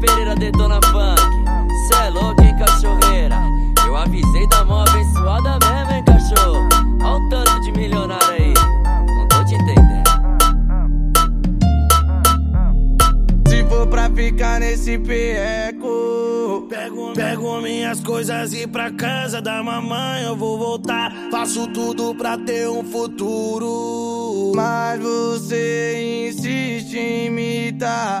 Pereira detona funk. Cê é louco, hein, cachorreira? Eu avisei da mão abençoada mesmo, hein, cachorro? Olha o tanto de milionário aí. Não tô te entendendo. Se for pra ficar nesse pieco, pego, pego minhas coisas e pra casa da mamãe eu vou voltar. Faço tudo pra ter um futuro. Mas você insiste em me dar.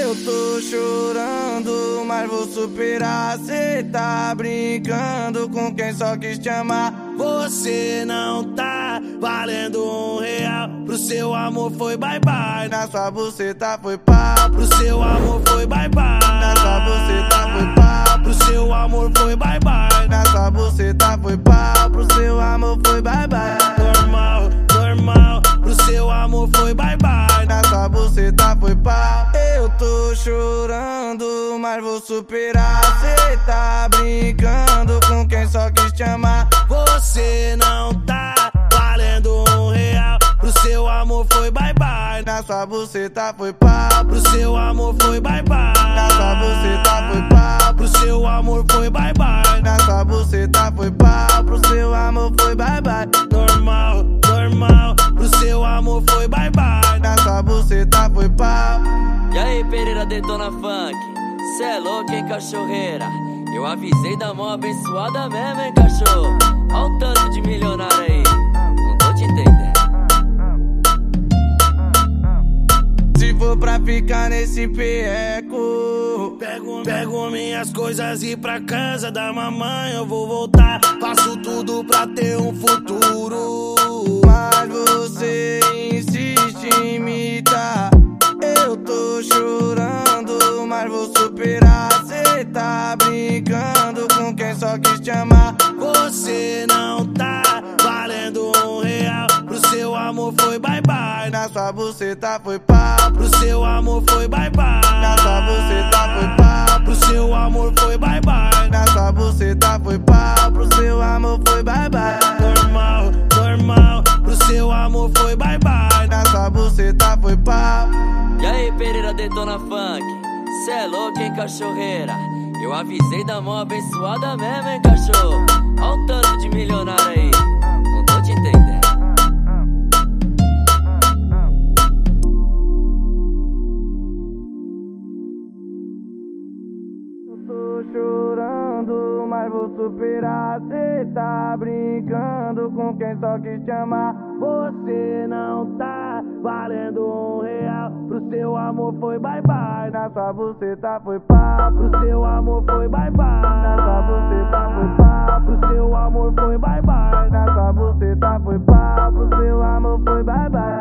Eu tô chorando, mas vou superar. Cê tá brincando com quem só quis te amar. Você não tá valendo um real. Pro seu amor foi bye bye. Na sua buceta foi pá. Pro seu amor foi bye bye. Na sua buceta foi pá. Pro seu amor foi bye bye. Na sua buceta foi pá. Pro seu amor foi bye bye. Mas vou superar. Cê tá brincando com quem só quis te amar. Você não tá valendo um real. Pro seu amor foi bye bye. Na sua buceta foi pá. Pro seu amor foi bye bye. Na sua buceta foi pá. Pro seu amor foi bye bye. Na sua buceta foi pá. Pro seu amor foi bye bye. Normal, normal. Pro seu amor foi bye bye. Na sua buceta foi pá. E aí, Pereira detona funk. Cê é louco, hein, cachorreira? Eu avisei da mão abençoada mesmo, hein, cachorro? Olha o tanto de milionário aí. Não tô te entendendo. Se for pra ficar nesse pieco, pego, pego minhas coisas e pra casa da mamãe eu vou voltar. Faço tudo pra ter um futuro. Quis te amar. Você não tá valendo um real. Pro seu amor foi bye bye. Na sua buceta foi pá. Pro seu amor foi bye bye. Na sua buceta foi pá. Pro seu amor foi bye bye. Na sua buceta foi pá. Pro seu amor foi bye bye. Normal, normal. Pro seu amor foi bye bye. Na sua buceta foi pá. E aí, Pereira detona funk. Cê é louco, hein, cachorreira? Eu avisei da mão abençoada mesmo, hein, cachorro? Olha o tanto de milionário aí. Não tô te entendendo. Eu tô chorando, mas vou superar. Cê tá brincando com quem só quis te amar. Você não tá valendo um real. Pro seu amor foi bye bye. Na sua buceta foi pá. Pro seu amor foi bye bye. Na sua buceta foi pá. Pro seu amor foi bye bye. Na sua buceta foi pá. Pro seu amor foi bye bye.